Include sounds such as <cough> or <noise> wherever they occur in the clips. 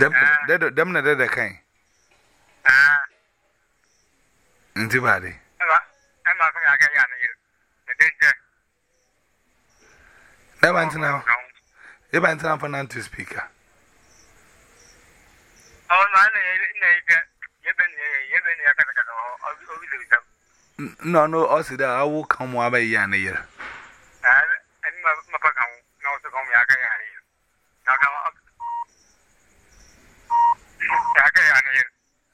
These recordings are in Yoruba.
Dem na dada kan. Nti ba de. Ẹma kan ya kan ya na yiri. Ẹdẹ njẹ. Ẹba ntina. Ẹba ntina fa nan to speaker. Ọ na na yẹ na yẹ bẹ yẹ bẹ na yẹ yẹ bẹ na yẹ kata kata ọ no ọ si dẹ awo kan mu aba yi ya na yiri. Ẹni ma pa kan mu na ọsọ kan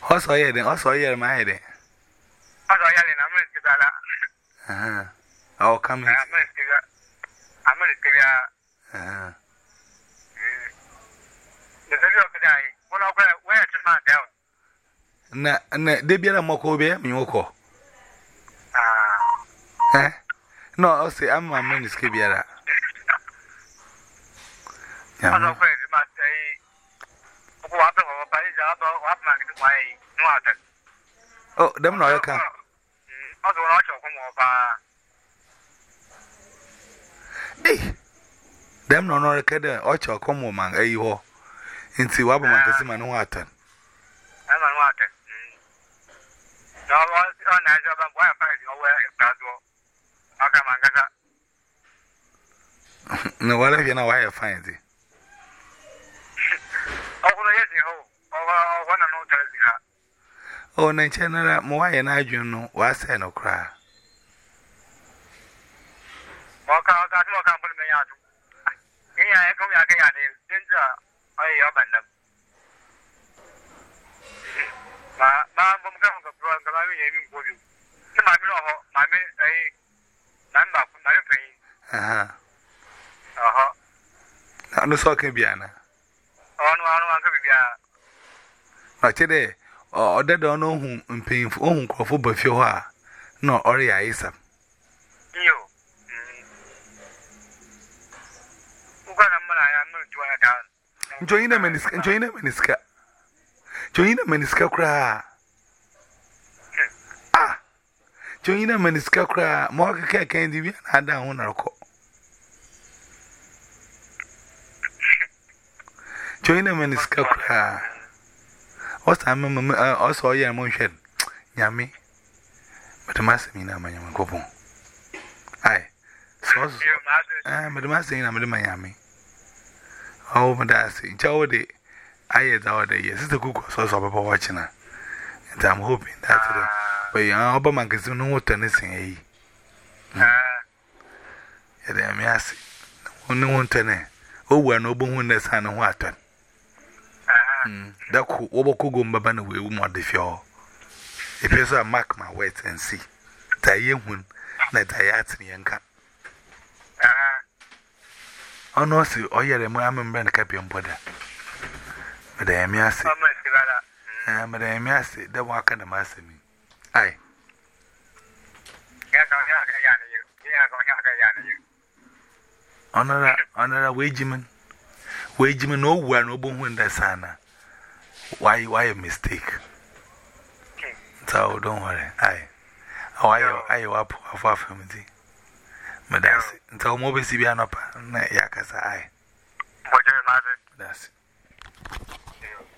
Oh, eh, eh, eh, What's all ah. No, I'll say, I'm <laughs> my man is Kibiara. Yeah. I'm not going to go there parí ìjà ọ̀tọ̀ wà fún àgbẹ̀ wà yìí ní wà tẹ̀. ọ dẹ́mu náà ọ̀rẹ́ kan. ọ sọ wọn ọ̀ṣọ́ fún wọn paa. ee dẹ́mu náà ọ̀rẹ́ kan dẹ̀ ọ̀ṣọ́ kọ́ mọ̀ mà ẹ̀yí họ nti wà bọ̀ mà kẹsí mà ní wà tẹ̀. ẹ mà ní wà tẹ̀. ọwọ́ ọ̀nà ẹ̀ṣọ́ bá wà fà ẹ̀ṣọ́ ọwọ́ ẹ̀gbá zọ ọkà mà ń kásá. na wàá rẹ̀ fi náà wà yẹ fáyìn sí. Oh, na general, more and I do know what's an okra. Walk out, that's what I'm going to be out. Yeah, I come again. Danger. Oh, you're banned. Ma'am, I'm going to go to the lobby. I'm going to go to my middle. My main, a number No, no, so ọ dada ọ na ohun mpanyinfo ohun nkurɔfo ba fie hɔ a na ɔreyɛ ayesa. ntɔnyi mm. na mani sika ntɔnyi na mani sika ntɔnyi na mani sika koraa hmm. a ah. ntɔnyi na mani sika koraa ma ɔkeka kan di bi na ada ho na ɔkɔ hmm. ntɔnyi na mani sika koraa. What's I I am on shed. Yammy. But I must mean, I'm a young couple. Aye. So, I'm a master in Miami. Oh, Madassi, Jowdy. I had our day. Yes, the cook was also And I'm hoping that. Uh, but young Oberman is no more eh? yes. No one tennis. Oh, we're no when water. Hmm. That Wobokogo Mbabana will want if you're a e person, mark my words and see. Tayun, that I asked me and cut. Oh, no, see, oh, yeah, the mamma brand cap your brother. Madame Yassi, Madame Yassi, the walk and the master me. Aye. Honor, honor, wageman. Wageman, no one, no bone, that's Hannah. Why, why a mistake? Okay. So don't worry. I, why I, I, I, up for family. Madam, so mobile CB on up, Yakasa. I, what do you imagine? That's it.